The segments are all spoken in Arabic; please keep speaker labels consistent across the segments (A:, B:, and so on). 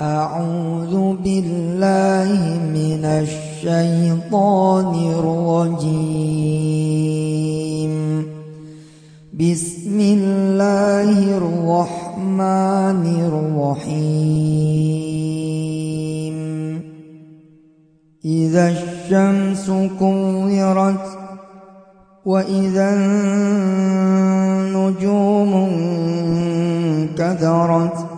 A: أعوذ بالله من الشيطان الرجيم. بسم الله الرحمن الرحيم. إذا الشمس كورت وإذا النجوم كدرت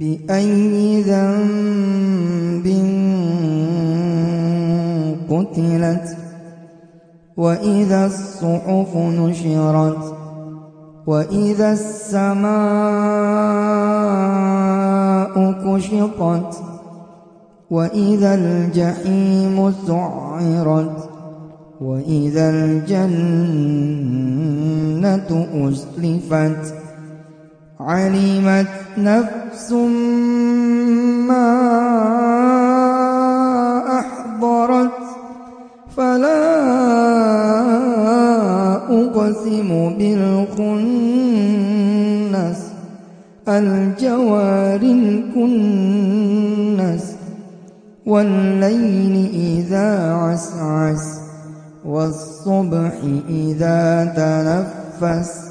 A: بأي ذنب قتلت وإذا الصحف نشرت وإذا السماء كشطت وإذا الجحيم سعرت وإذا الجنة أزلفت علمت نفس ما أحضرت فلا أقسم بالخنس الجوار الكنس والليل إذا عسعس والصبح إذا تنفس.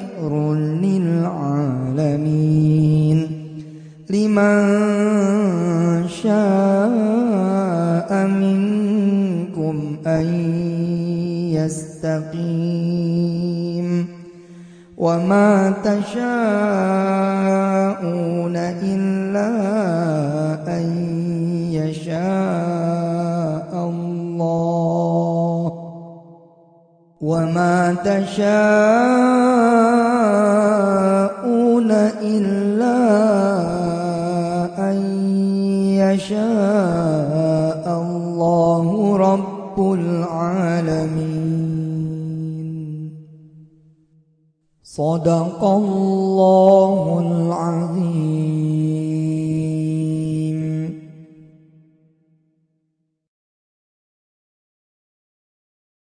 A: منكم أن يستقيم وما تشاءون إلا أن يشاء الله. وما تشاءون يشاء الله رب العالمين. صدق الله العظيم.